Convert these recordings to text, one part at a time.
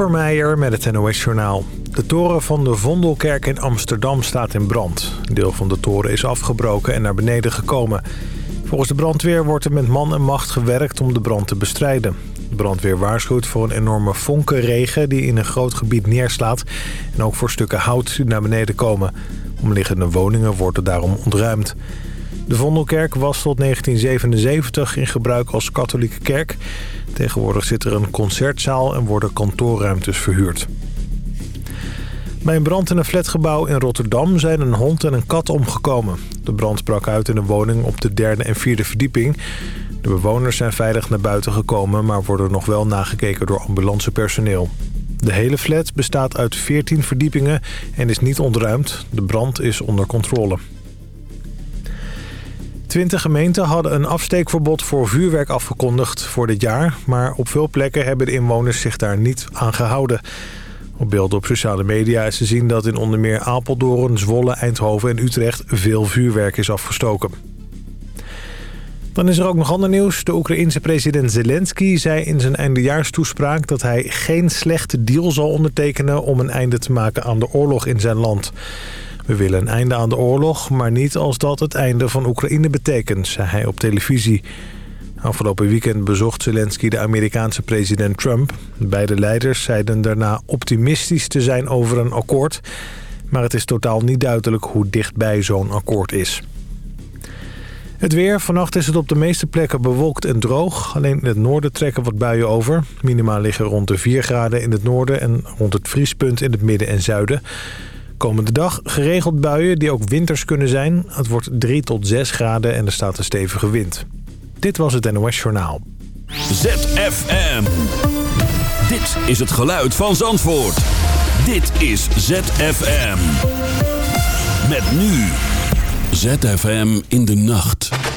Kasper met het NOS Journaal. De toren van de Vondelkerk in Amsterdam staat in brand. Een deel van de toren is afgebroken en naar beneden gekomen. Volgens de brandweer wordt er met man en macht gewerkt om de brand te bestrijden. De brandweer waarschuwt voor een enorme vonkenregen die in een groot gebied neerslaat... en ook voor stukken hout die naar beneden komen. Omliggende woningen worden daarom ontruimd. De Vondelkerk was tot 1977 in gebruik als katholieke kerk. Tegenwoordig zit er een concertzaal en worden kantoorruimtes verhuurd. Bij een brand in een flatgebouw in Rotterdam zijn een hond en een kat omgekomen. De brand brak uit in een woning op de derde en vierde verdieping. De bewoners zijn veilig naar buiten gekomen... maar worden nog wel nagekeken door ambulancepersoneel. De hele flat bestaat uit 14 verdiepingen en is niet ontruimd. De brand is onder controle. Twintig gemeenten hadden een afsteekverbod voor vuurwerk afgekondigd voor dit jaar... maar op veel plekken hebben de inwoners zich daar niet aan gehouden. Op beelden op sociale media is te zien dat in onder meer Apeldoorn, Zwolle, Eindhoven en Utrecht veel vuurwerk is afgestoken. Dan is er ook nog ander nieuws. De Oekraïense president Zelensky zei in zijn eindejaarstoespraak... dat hij geen slechte deal zal ondertekenen om een einde te maken aan de oorlog in zijn land. We willen een einde aan de oorlog, maar niet als dat het einde van Oekraïne betekent, zei hij op televisie. Afgelopen weekend bezocht Zelensky de Amerikaanse president Trump. Beide leiders zeiden daarna optimistisch te zijn over een akkoord. Maar het is totaal niet duidelijk hoe dichtbij zo'n akkoord is. Het weer. Vannacht is het op de meeste plekken bewolkt en droog. Alleen in het noorden trekken wat buien over. Minima liggen rond de 4 graden in het noorden en rond het vriespunt in het midden en zuiden. Komende dag geregeld buien die ook winters kunnen zijn. Het wordt 3 tot 6 graden en er staat een stevige wind. Dit was het NOS Journaal. ZFM. Dit is het geluid van Zandvoort. Dit is ZFM. Met nu. ZFM in de nacht.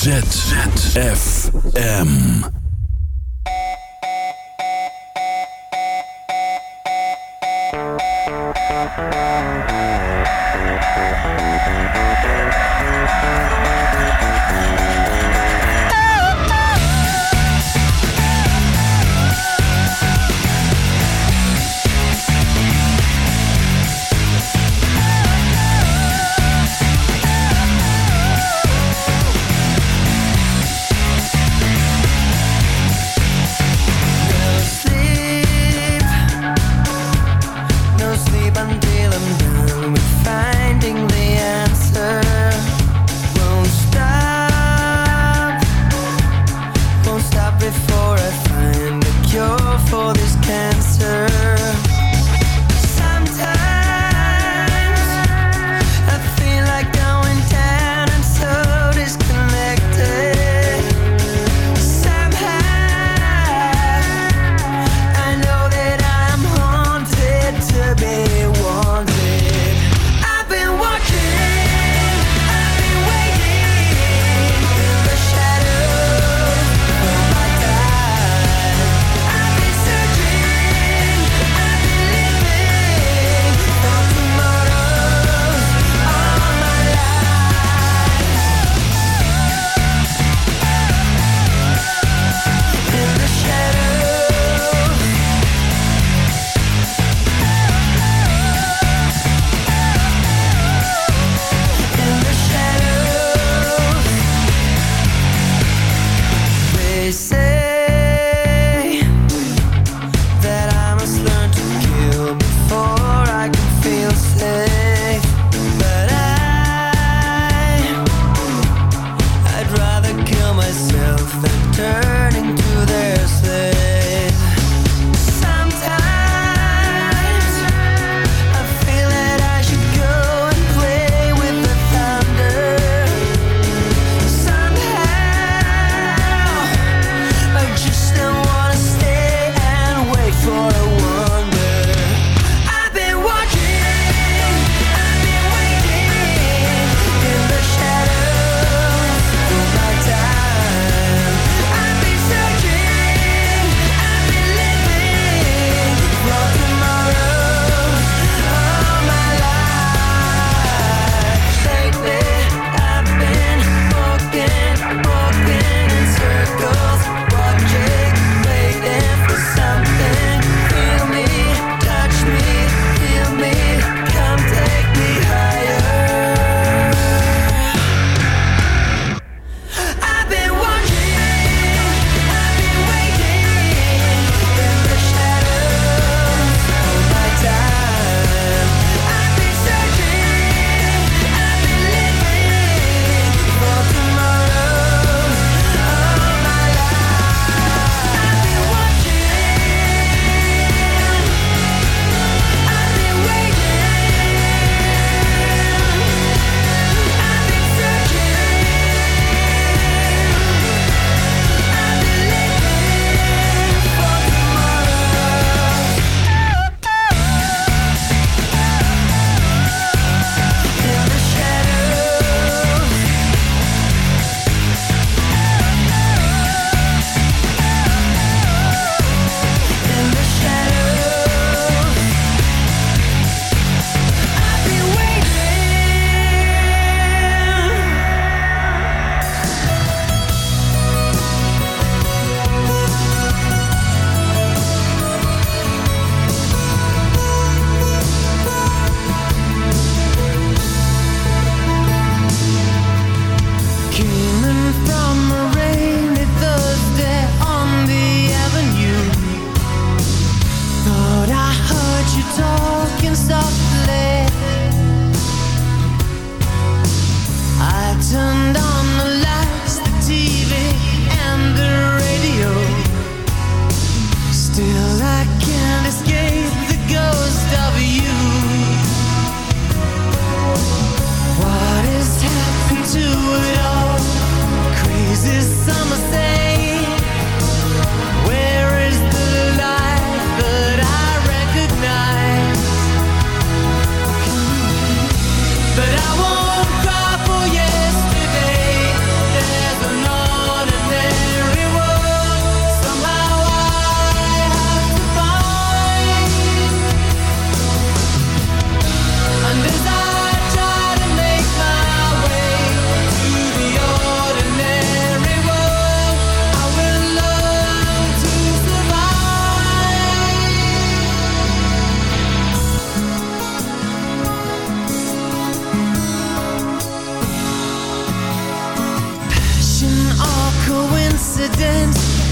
I'm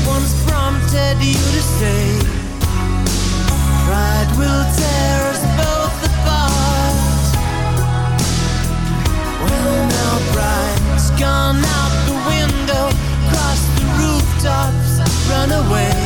once prompted you to say Pride will tear us both apart. Well now pride's gone out the window. Cross the rooftops, run away.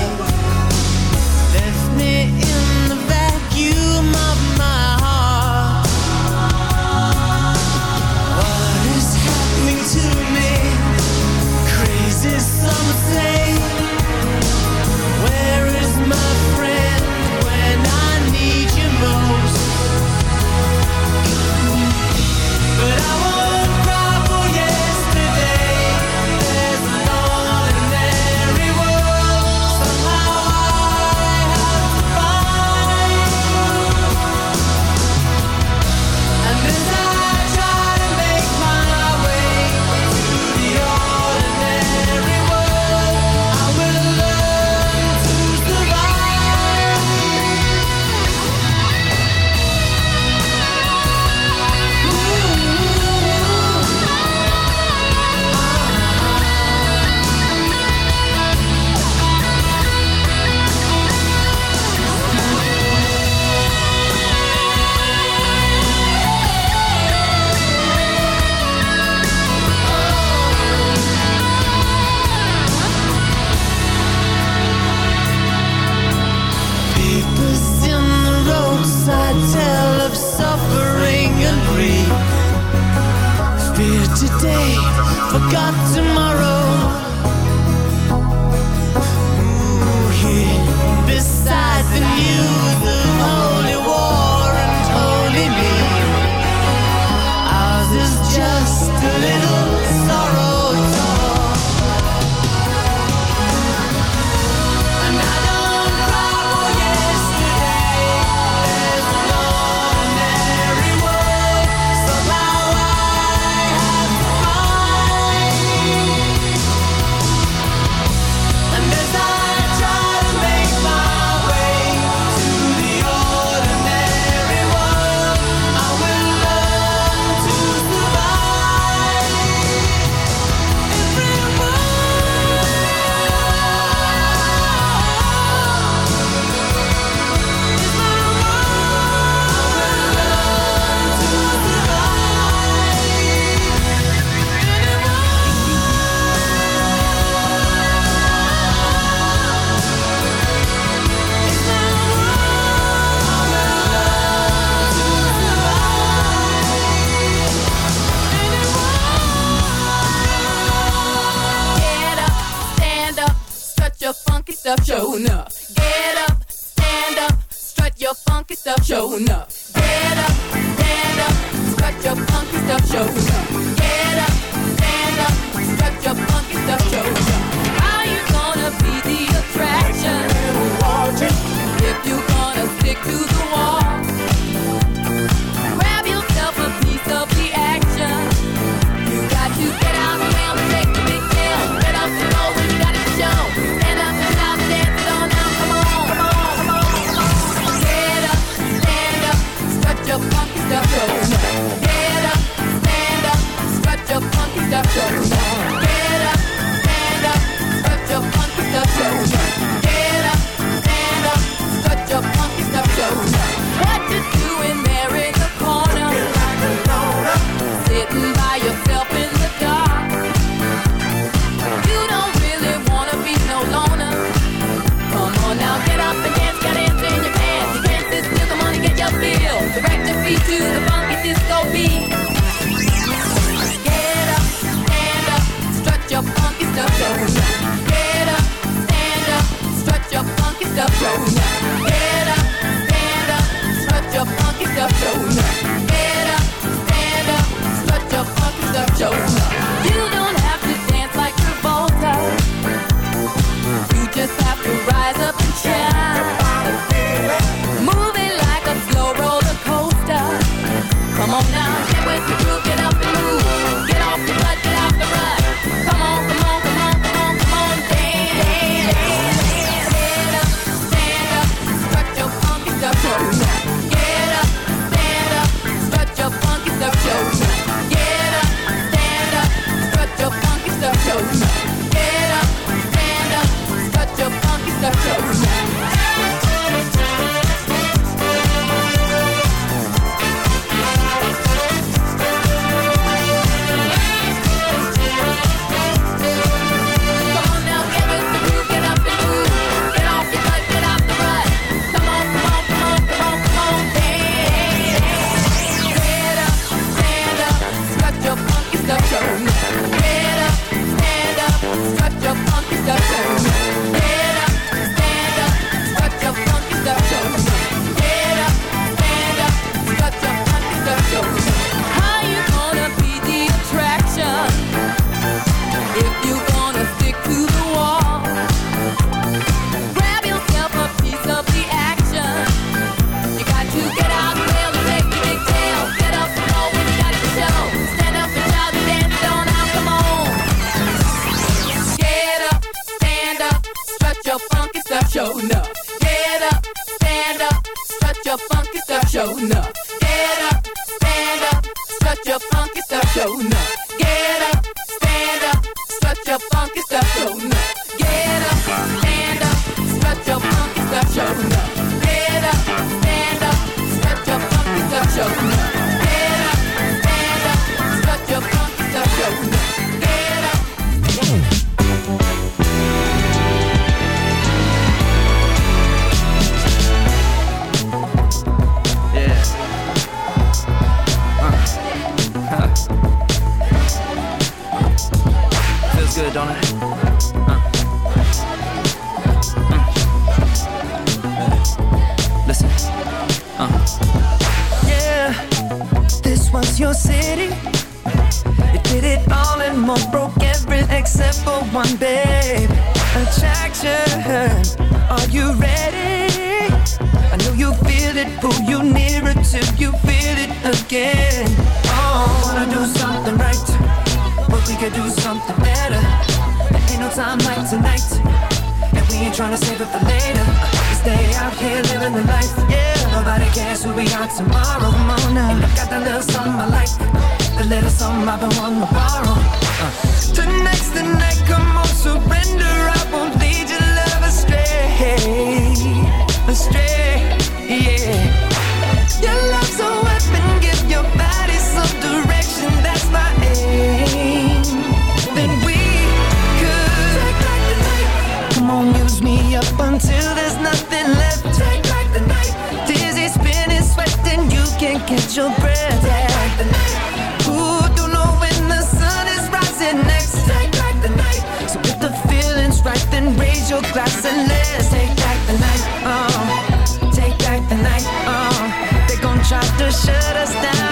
shut us down.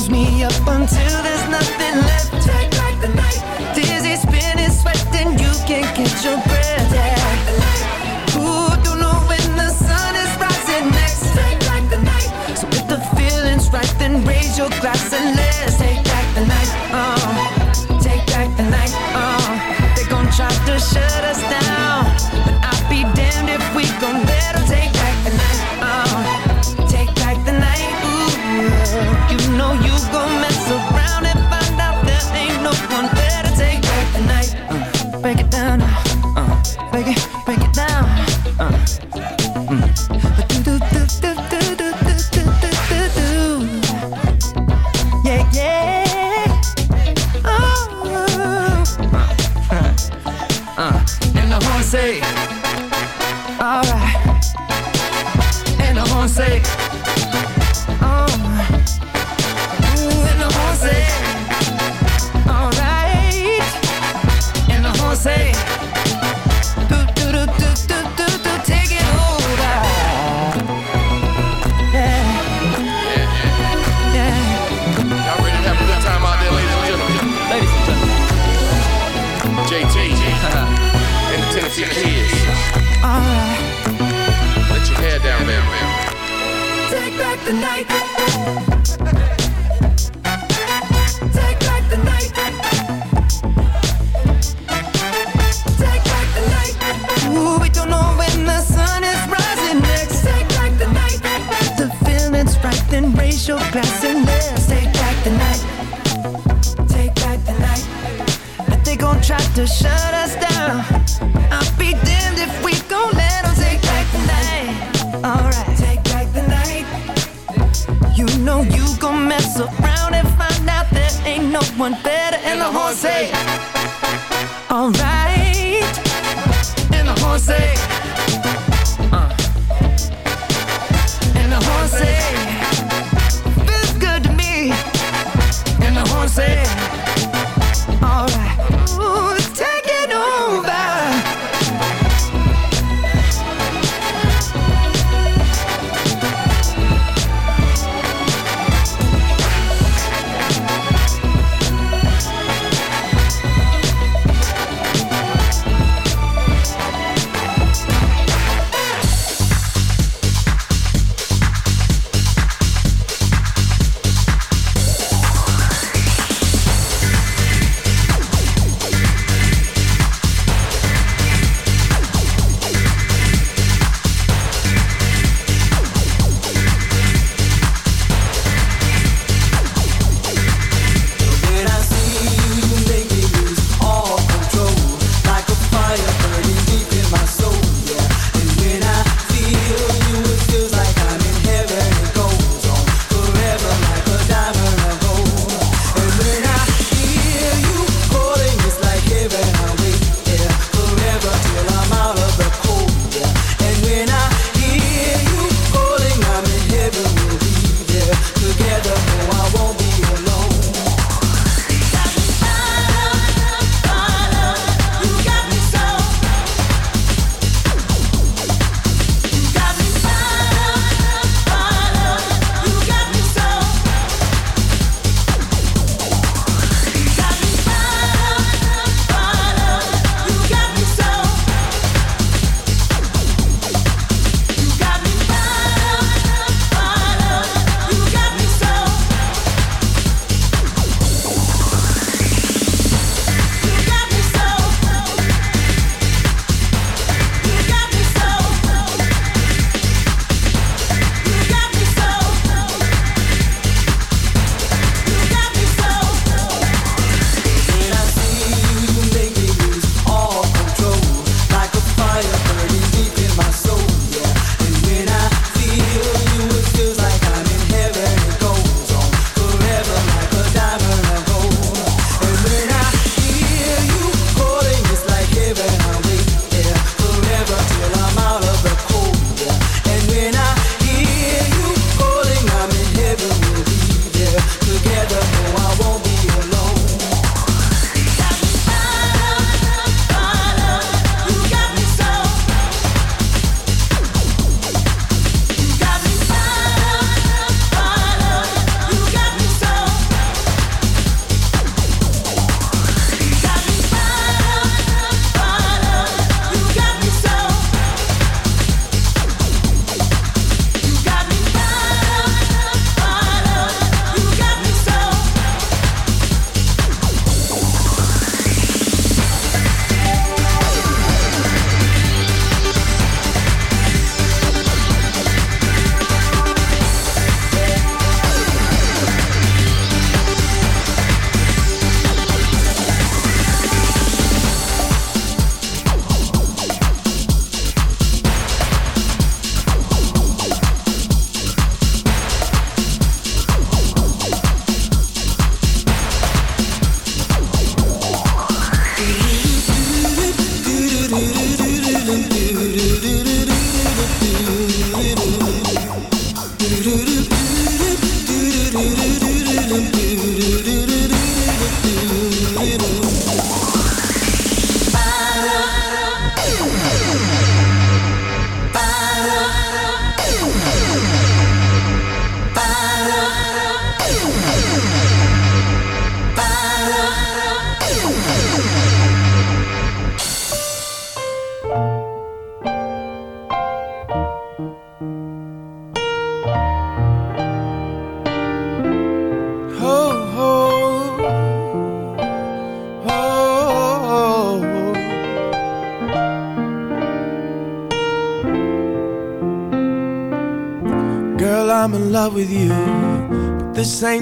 burns me up until there's nothing left. Tight like the night, dizzy, spinning, sweating, you can't get your breath. Yeah. Ooh, don't know when the sun is rising next. Tight like the night, so if the feeling's right, then raise your glass and let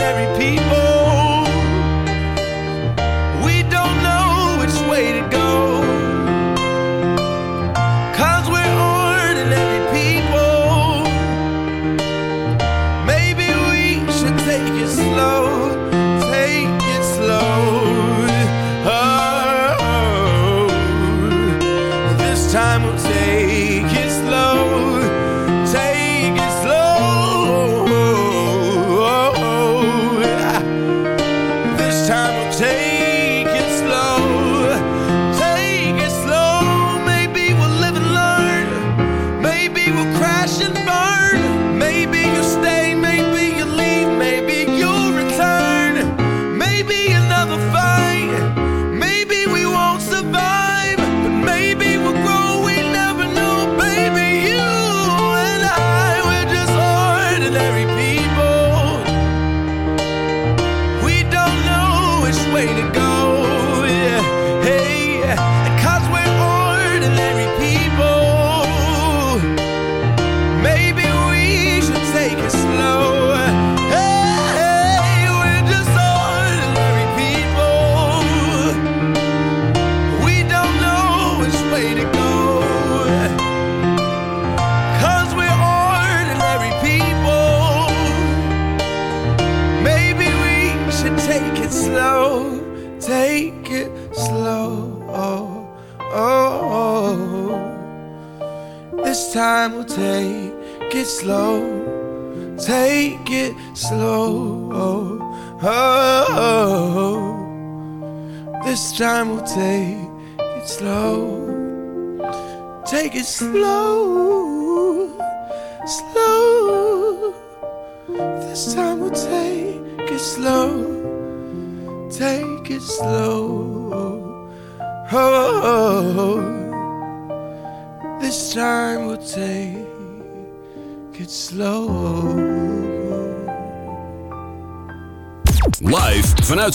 Ordinary people.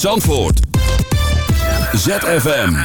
Zandvoort. ZFM.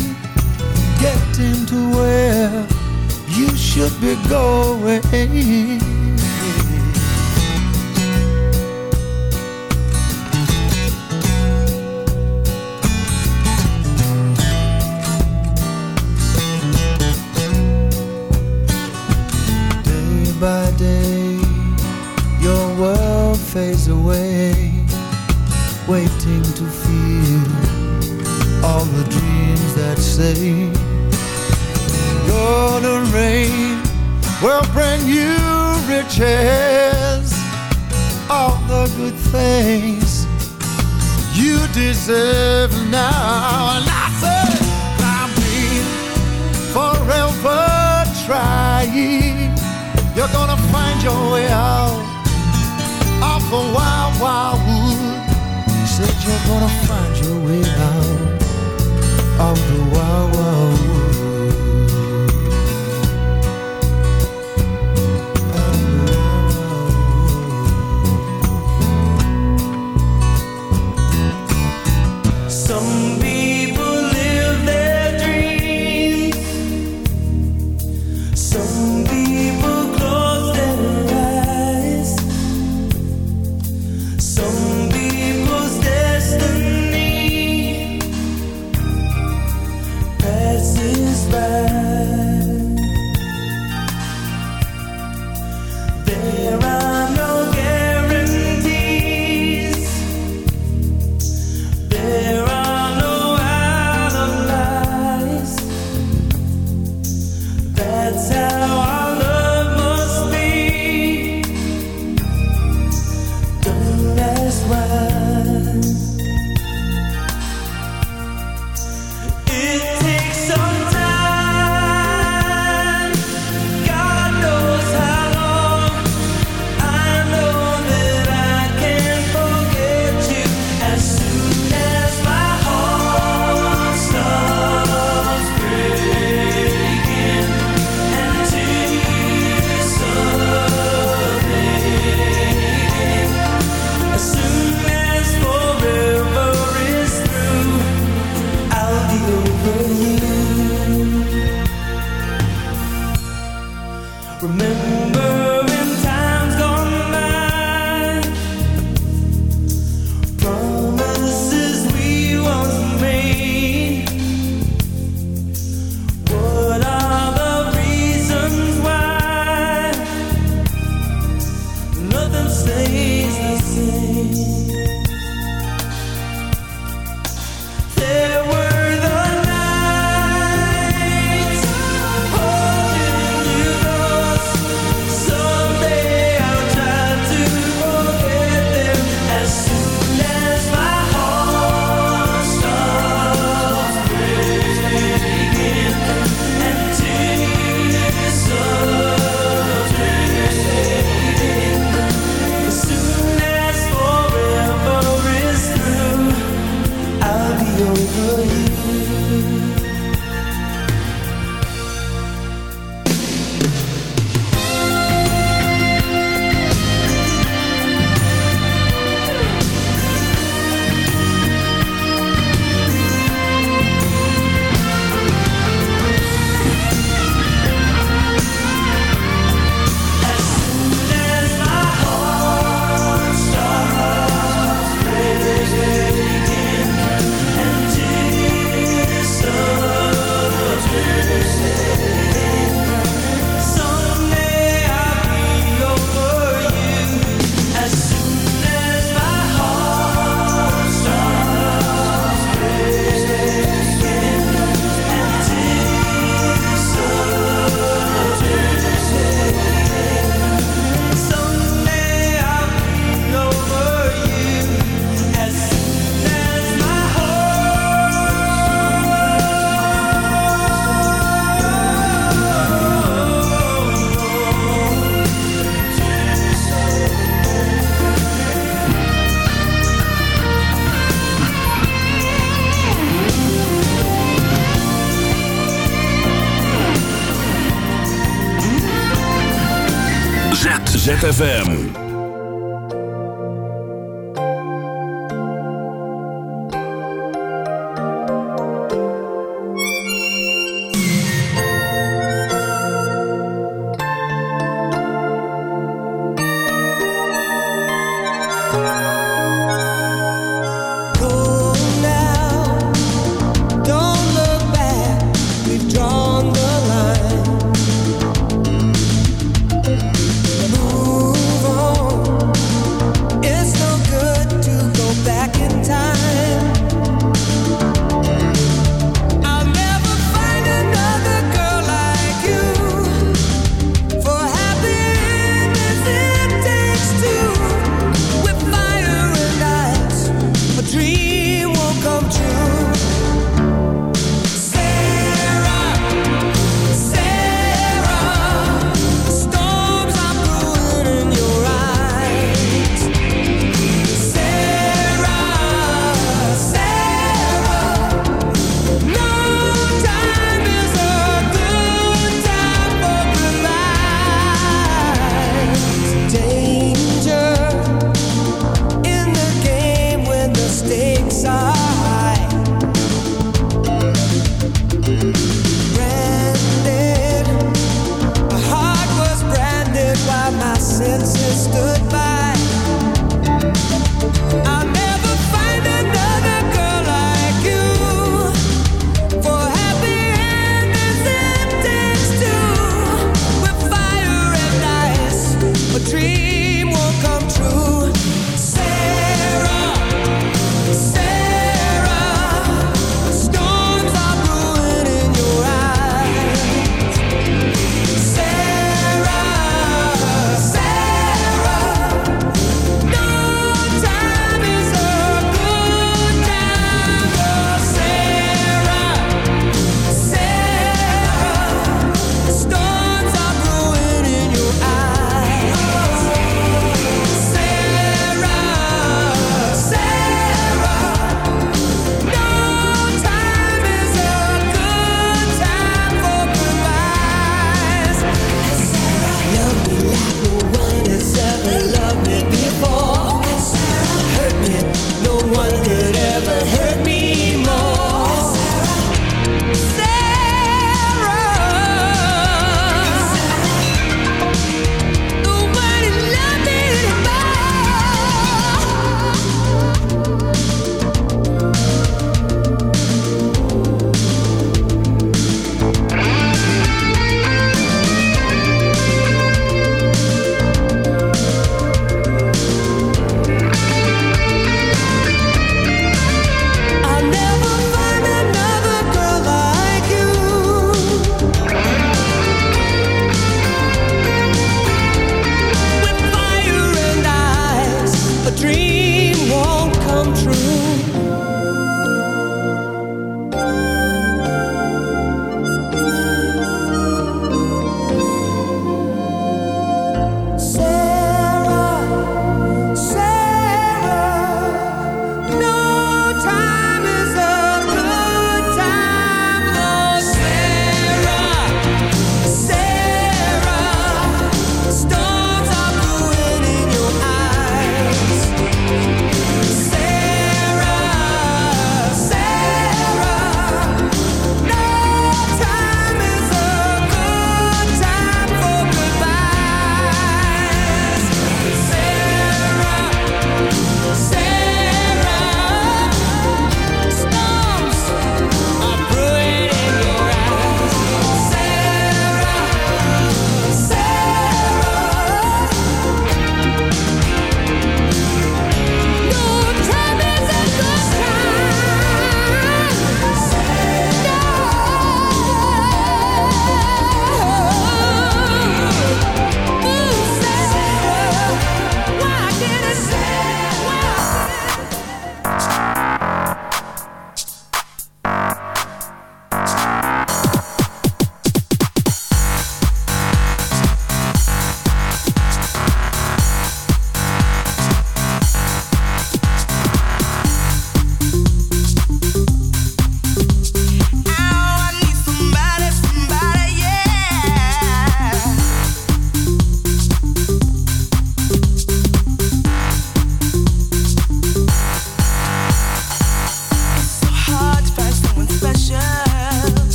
getting to where you should be going.